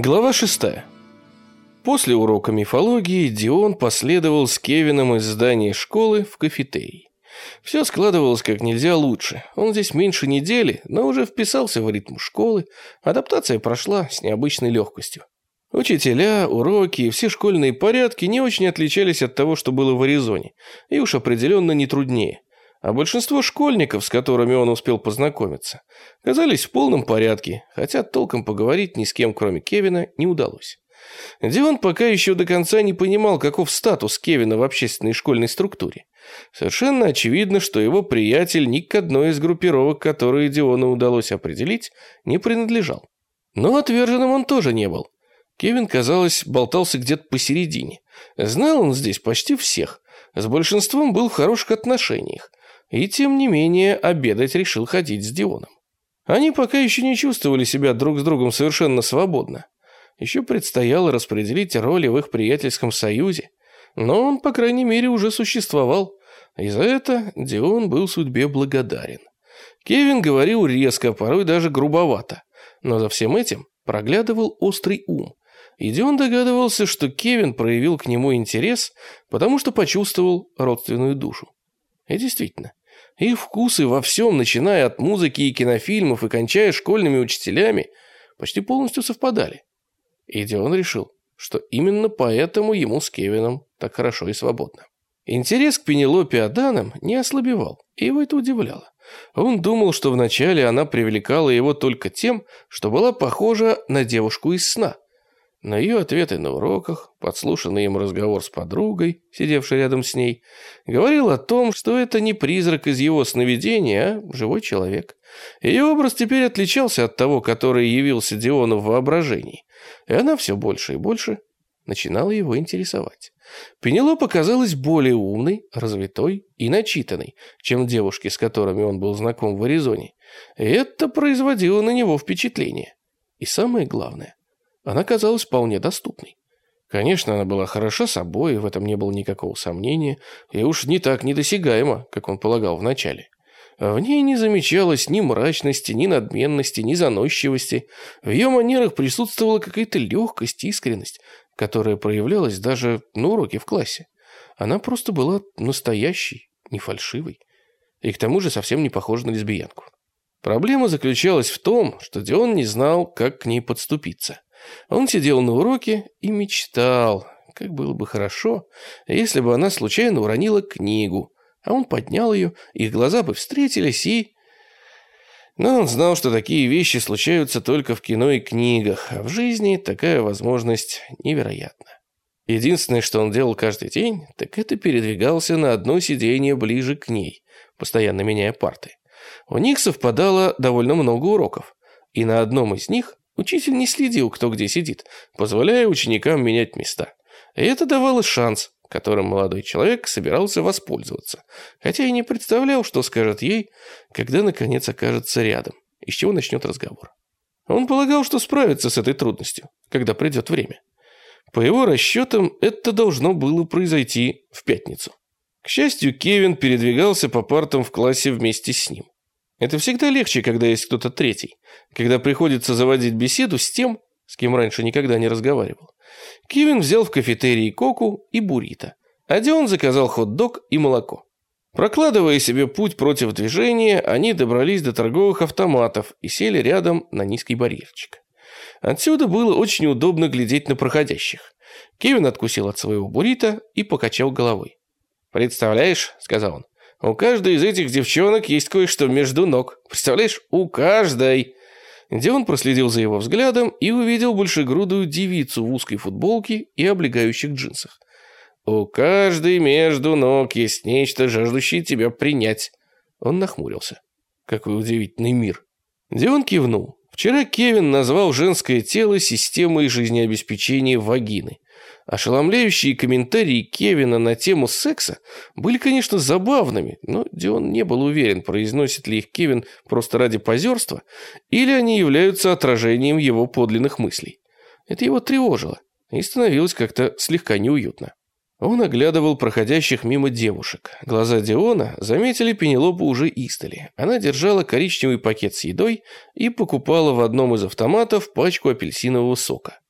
Глава 6. После урока мифологии Дион последовал с Кевином из здания школы в кафетерий. Все складывалось как нельзя лучше. Он здесь меньше недели, но уже вписался в ритм школы. Адаптация прошла с необычной легкостью. Учителя, уроки и все школьные порядки не очень отличались от того, что было в Аризоне, и уж определенно не труднее а большинство школьников, с которыми он успел познакомиться, казались в полном порядке, хотя толком поговорить ни с кем, кроме Кевина, не удалось. Диван пока еще до конца не понимал, каков статус Кевина в общественной школьной структуре. Совершенно очевидно, что его приятель ни к одной из группировок, которые Диону удалось определить, не принадлежал. Но отверженным он тоже не был. Кевин, казалось, болтался где-то посередине. Знал он здесь почти всех. С большинством был в хороших отношениях и тем не менее обедать решил ходить с Дионом. Они пока еще не чувствовали себя друг с другом совершенно свободно. Еще предстояло распределить роли в их приятельском союзе, но он, по крайней мере, уже существовал, и за это Дион был судьбе благодарен. Кевин говорил резко, порой даже грубовато, но за всем этим проглядывал острый ум, и Дион догадывался, что Кевин проявил к нему интерес, потому что почувствовал родственную душу. И действительно, их вкусы во всем, начиная от музыки и кинофильмов и кончая школьными учителями, почти полностью совпадали. И Дион решил, что именно поэтому ему с Кевином так хорошо и свободно. Интерес к Пенелопе Аданам не ослабевал, и его это удивляло. Он думал, что вначале она привлекала его только тем, что была похожа на девушку из сна – на ее ответы на уроках, подслушанный им разговор с подругой, сидевшей рядом с ней, говорил о том, что это не призрак из его сновидения, а живой человек. Ее образ теперь отличался от того, который явился Диону в воображении, и она все больше и больше начинала его интересовать. Пенелопа казалась более умной, развитой и начитанной, чем девушки, с которыми он был знаком в Аризоне. И это производило на него впечатление. И самое главное, она казалась вполне доступной. Конечно, она была хороша собой, в этом не было никакого сомнения, и уж не так недосягаема, как он полагал вначале. В ней не замечалось ни мрачности, ни надменности, ни заносчивости. В ее манерах присутствовала какая-то легкость, искренность, которая проявлялась даже на уроке в классе. Она просто была настоящей, не фальшивой. И к тому же совсем не похожа на лесбиянку. Проблема заключалась в том, что Дион не знал, как к ней подступиться. Он сидел на уроке и мечтал, как было бы хорошо, если бы она случайно уронила книгу, а он поднял ее, их глаза бы встретились и... Но он знал, что такие вещи случаются только в кино и книгах, а в жизни такая возможность невероятна. Единственное, что он делал каждый день, так это передвигался на одно сиденье ближе к ней, постоянно меняя парты. У них совпадало довольно много уроков, и на одном из них Учитель не следил, кто где сидит, позволяя ученикам менять места. И это давало шанс, которым молодой человек собирался воспользоваться, хотя и не представлял, что скажет ей, когда наконец окажется рядом, и с чего начнет разговор. Он полагал, что справится с этой трудностью, когда придет время. По его расчетам, это должно было произойти в пятницу. К счастью, Кевин передвигался по партам в классе вместе с ним. Это всегда легче, когда есть кто-то третий, когда приходится заводить беседу с тем, с кем раньше никогда не разговаривал. Кевин взял в кафетерии коку и буррито, а Дион заказал хот-дог и молоко. Прокладывая себе путь против движения, они добрались до торговых автоматов и сели рядом на низкий барьерчик. Отсюда было очень удобно глядеть на проходящих. Кевин откусил от своего буррито и покачал головой. «Представляешь», — сказал он, у каждой из этих девчонок есть кое-что между ног. Представляешь, у каждой. Дион проследил за его взглядом и увидел большегрудую девицу в узкой футболке и облегающих джинсах. У каждой между ног есть нечто, жаждущее тебя принять. Он нахмурился. Какой удивительный мир. Дион кивнул. Вчера Кевин назвал женское тело системой жизнеобеспечения вагины. Ошеломляющие комментарии Кевина на тему секса были, конечно, забавными, но Дион не был уверен, произносит ли их Кевин просто ради позерства, или они являются отражением его подлинных мыслей. Это его тревожило и становилось как-то слегка неуютно. Он оглядывал проходящих мимо девушек. Глаза Диона заметили Пенелопу уже истали. Она держала коричневый пакет с едой и покупала в одном из автоматов пачку апельсинового сока.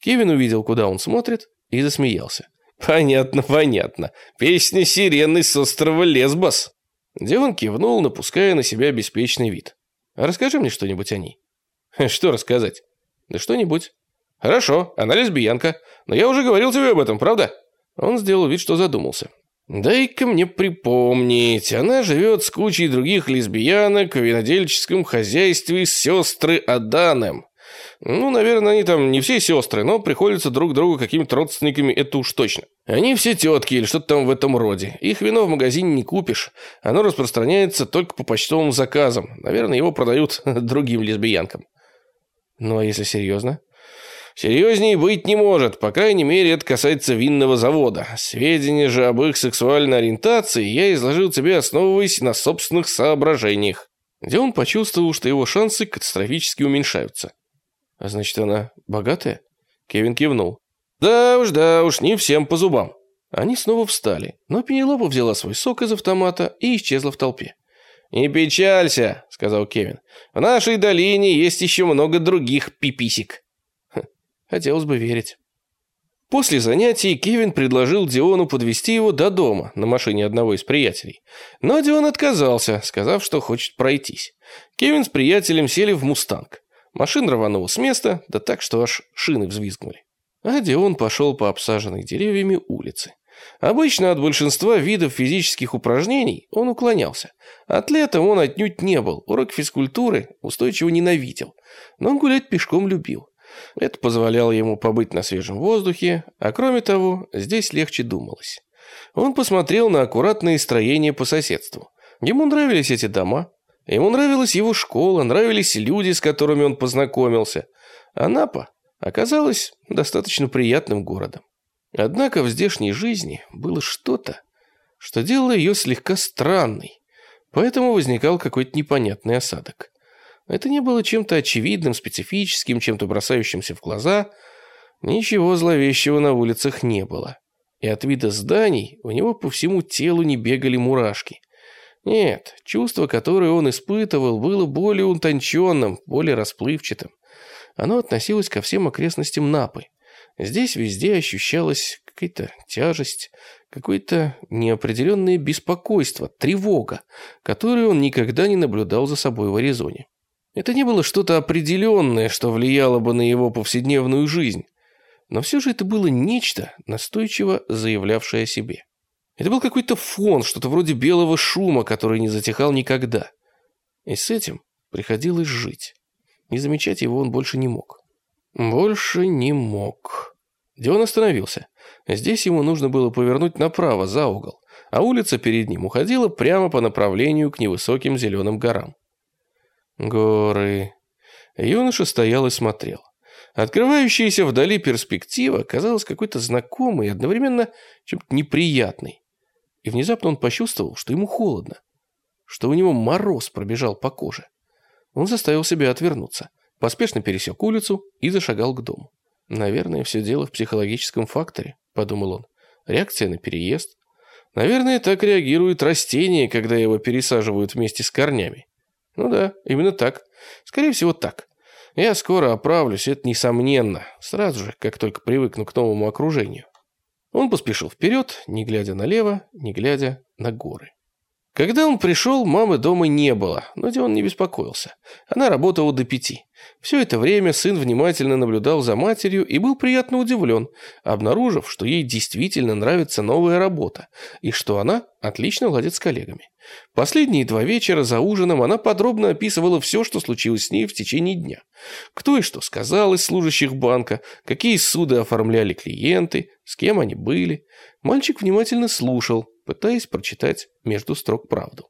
Кевин увидел, куда он смотрит, и засмеялся. «Понятно, понятно. Песня сирены с острова Лесбос». Дион кивнул, напуская на себя беспечный вид. «Расскажи мне что-нибудь о ней». «Что рассказать?» «Да что-нибудь». «Хорошо, она лесбиянка. Но я уже говорил тебе об этом, правда?» Он сделал вид, что задумался. «Дай-ка мне припомнить. Она живет с кучей других лесбиянок в винодельческом хозяйстве сестры Аданом. Ну, наверное, они там не все сестры, но приходятся друг другу какими-то родственниками, это уж точно. Они все тетки или что-то там в этом роде. Их вино в магазине не купишь. Оно распространяется только по почтовым заказам. Наверное, его продают другим лесбиянкам. Ну, а если серьезно? Серьезнее быть не может, по крайней мере, это касается винного завода. Сведения же об их сексуальной ориентации я изложил тебе, основываясь на собственных соображениях. Где он почувствовал, что его шансы катастрофически уменьшаются. «А значит, она богатая?» Кевин кивнул. «Да уж, да уж, не всем по зубам». Они снова встали, но Пенелопа взяла свой сок из автомата и исчезла в толпе. «Не печалься», — сказал Кевин. «В нашей долине есть еще много других пиписик». Хм, хотелось бы верить. После занятий Кевин предложил Диону подвести его до дома на машине одного из приятелей. Но Дион отказался, сказав, что хочет пройтись. Кевин с приятелем сели в «Мустанг». Машина рванула с места, да так, что аж шины взвизгнули. А Дион пошел по обсаженной деревьями улице. Обычно от большинства видов физических упражнений он уклонялся. Атлетом он отнюдь не был, урок физкультуры устойчиво ненавидел, но гулять пешком любил. Это позволяло ему побыть на свежем воздухе, а кроме того, здесь легче думалось. Он посмотрел на аккуратные строения по соседству. Ему нравились эти дома, Ему нравилась его школа, нравились люди, с которыми он познакомился. Анапа оказалась достаточно приятным городом. Однако в здешней жизни было что-то, что делало ее слегка странной, поэтому возникал какой-то непонятный осадок. Это не было чем-то очевидным, специфическим, чем-то бросающимся в глаза. Ничего зловещего на улицах не было. И от вида зданий у него по всему телу не бегали мурашки. Нет, чувство, которое он испытывал, было более утонченным, более расплывчатым. Оно относилось ко всем окрестностям Напы. Здесь везде ощущалась какая-то тяжесть, какое-то неопределенное беспокойство, тревога, которую он никогда не наблюдал за собой в Аризоне. Это не было что-то определенное, что влияло бы на его повседневную жизнь, но все же это было нечто, настойчиво заявлявшее о себе. Это был какой-то фон, что-то вроде белого шума, который не затихал никогда. И с этим приходилось жить. Не замечать его он больше не мог. Больше не мог. Дион остановился. Здесь ему нужно было повернуть направо, за угол, а улица перед ним уходила прямо по направлению к невысоким зеленым горам. Горы. Юноша стоял и смотрел. Открывающаяся вдали перспектива казалась какой-то знакомой и одновременно чем-то неприятной и внезапно он почувствовал, что ему холодно, что у него мороз пробежал по коже. Он заставил себя отвернуться, поспешно пересек улицу и зашагал к дому. «Наверное, все дело в психологическом факторе», — подумал он. «Реакция на переезд. Наверное, так реагирует растение, когда его пересаживают вместе с корнями. Ну да, именно так. Скорее всего, так. Я скоро оправлюсь, это несомненно, сразу же, как только привыкну к новому окружению. Он поспешил вперед, не глядя налево, не глядя на горы. Когда он пришел, мамы дома не было, но Дион не беспокоился. Она работала до пяти. Все это время сын внимательно наблюдал за матерью и был приятно удивлен, обнаружив, что ей действительно нравится новая работа и что она отлично ладит с коллегами. Последние два вечера за ужином она подробно описывала все, что случилось с ней в течение дня. Кто и что сказал из служащих банка, какие суды оформляли клиенты, с кем они были. Мальчик внимательно слушал, пытаясь прочитать между строк правду.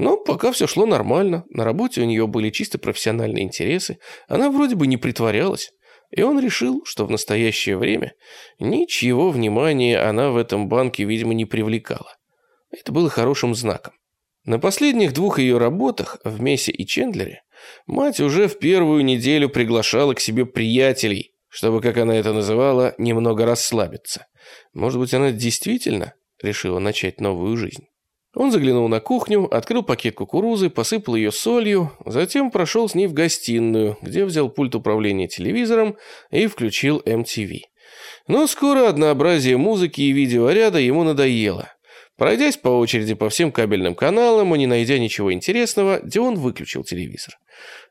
Но пока все шло нормально, на работе у нее были чисто профессиональные интересы, она вроде бы не притворялась, и он решил, что в настоящее время ничего внимания она в этом банке, видимо, не привлекала. Это было хорошим знаком. На последних двух ее работах, в Мессе и Чендлере, мать уже в первую неделю приглашала к себе приятелей, чтобы, как она это называла, немного расслабиться. Может быть, она действительно решила начать новую жизнь. Он заглянул на кухню, открыл пакет кукурузы, посыпал ее солью, затем прошел с ней в гостиную, где взял пульт управления телевизором и включил MTV. Но скоро однообразие музыки и видеоряда ему надоело. Пройдясь по очереди по всем кабельным каналам и не найдя ничего интересного, Дион выключил телевизор.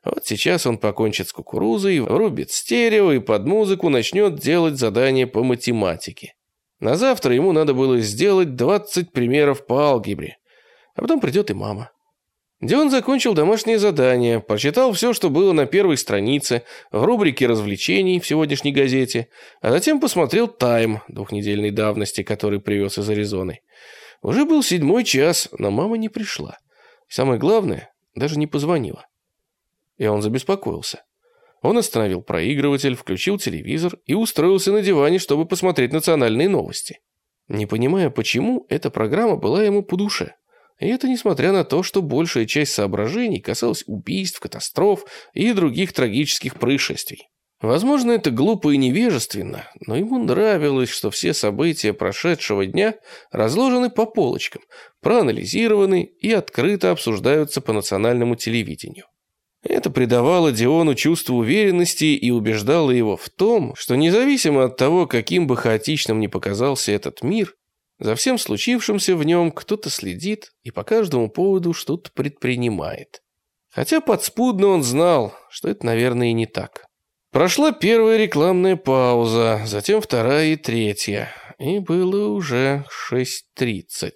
Вот сейчас он покончит с кукурузой, врубит стерео и под музыку начнет делать задания по математике. На завтра ему надо было сделать 20 примеров по алгебре. А потом придет и мама. Дион закончил домашнее задание, прочитал все, что было на первой странице, в рубрике развлечений в сегодняшней газете, а затем посмотрел «Тайм» двухнедельной давности, который привез из Аризоны. Уже был седьмой час, но мама не пришла. самое главное, даже не позвонила. И он забеспокоился. Он остановил проигрыватель, включил телевизор и устроился на диване, чтобы посмотреть национальные новости. Не понимая почему, эта программа была ему по душе. И это несмотря на то, что большая часть соображений касалась убийств, катастроф и других трагических происшествий. Возможно, это глупо и невежественно, но ему нравилось, что все события прошедшего дня разложены по полочкам, проанализированы и открыто обсуждаются по национальному телевидению. Это придавало Диону чувство уверенности и убеждало его в том, что независимо от того, каким бы хаотичным ни показался этот мир, за всем случившимся в нем кто-то следит и по каждому поводу что-то предпринимает. Хотя подспудно он знал, что это, наверное, и не так. Прошла первая рекламная пауза, затем вторая и третья, и было уже 6.30.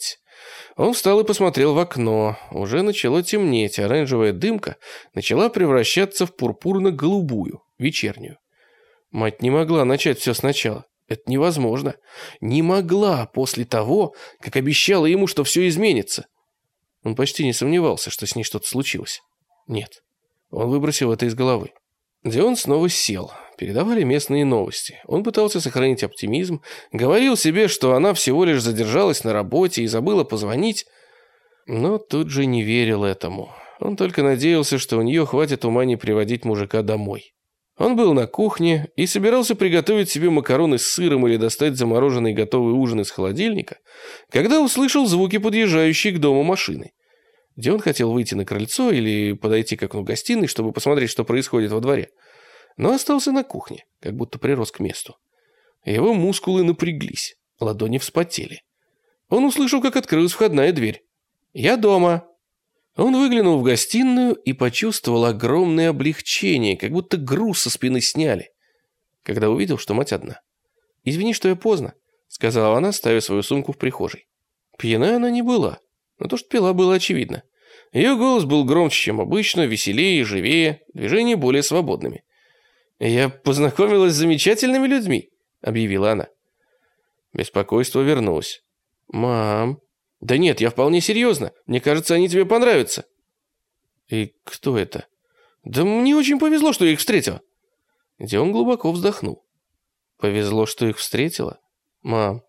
Он встал и посмотрел в окно. Уже начало темнеть, оранжевая дымка начала превращаться в пурпурно-голубую, вечернюю. Мать не могла начать все сначала. Это невозможно. Не могла после того, как обещала ему, что все изменится. Он почти не сомневался, что с ней что-то случилось. Нет. Он выбросил это из головы. Дион снова сел. Передавали местные новости. Он пытался сохранить оптимизм, говорил себе, что она всего лишь задержалась на работе и забыла позвонить, но тут же не верил этому. Он только надеялся, что у нее хватит ума не приводить мужика домой. Он был на кухне и собирался приготовить себе макароны с сыром или достать замороженный готовый ужин из холодильника, когда услышал звуки подъезжающей к дому машины. Где он хотел выйти на крыльцо или подойти к окну гостиной, чтобы посмотреть, что происходит во дворе. Но остался на кухне, как будто прирос к месту. Его мускулы напряглись, ладони вспотели. Он услышал, как открылась входная дверь. «Я дома». Он выглянул в гостиную и почувствовал огромное облегчение, как будто груз со спины сняли, когда увидел, что мать одна. «Извини, что я поздно», — сказала она, ставя свою сумку в прихожей. Пьяная она не была, но то, что пила, было очевидно. Ее голос был громче, чем обычно, веселее, живее, движения более свободными. «Я познакомилась с замечательными людьми», — объявила она. Беспокойство вернулось. «Мам...» «Да нет, я вполне серьезно. Мне кажется, они тебе понравятся». «И кто это?» «Да мне очень повезло, что я их встретила». Где он глубоко вздохнул. «Повезло, что их встретила? Мам,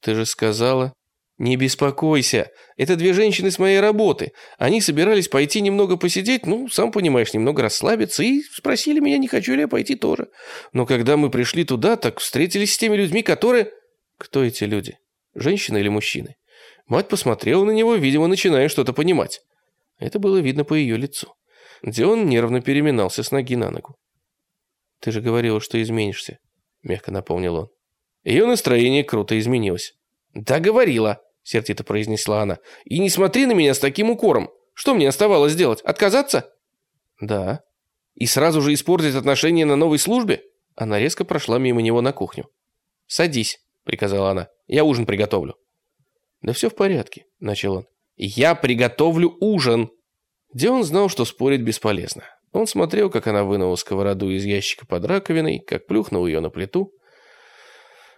ты же сказала...» «Не беспокойся. Это две женщины с моей работы. Они собирались пойти немного посидеть, ну, сам понимаешь, немного расслабиться, и спросили меня, не хочу ли я пойти тоже. Но когда мы пришли туда, так встретились с теми людьми, которые...» «Кто эти люди? Женщины или мужчины?» Мать посмотрела на него, видимо, начиная что-то понимать. Это было видно по ее лицу. Дион нервно переминался с ноги на ногу. «Ты же говорила, что изменишься», — мягко напомнил он. Ее настроение круто изменилось. «Да, говорила», — сердито произнесла она. «И не смотри на меня с таким укором. Что мне оставалось делать? Отказаться?» «Да». «И сразу же испортить отношения на новой службе?» Она резко прошла мимо него на кухню. «Садись», — приказала она. «Я ужин приготовлю». «Да все в порядке», — начал он. «Я приготовлю ужин!» Дион знал, что спорить бесполезно. Он смотрел, как она вынула сковороду из ящика под раковиной, как плюхнул ее на плиту,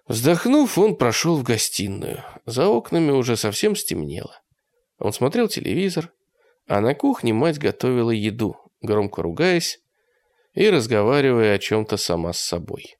Вздохнув, он прошел в гостиную. За окнами уже совсем стемнело. Он смотрел телевизор, а на кухне мать готовила еду, громко ругаясь и разговаривая о чем-то сама с собой.